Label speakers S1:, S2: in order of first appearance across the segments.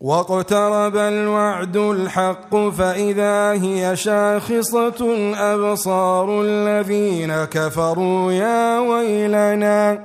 S1: واقترب الوعد الحق فإذا هي شاخصة أبصار الذين كفروا يا ويلنا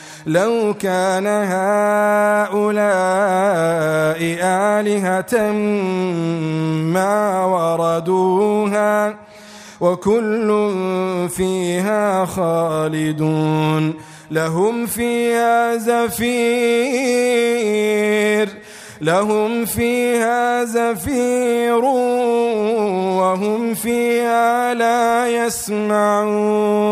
S1: لو كان هؤلاء آلهة ما وردوها وكل فيها خالدون لهم فيها زفير لهم فيها زفير وهم فيها لا يسمعون.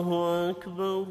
S1: الله أكبر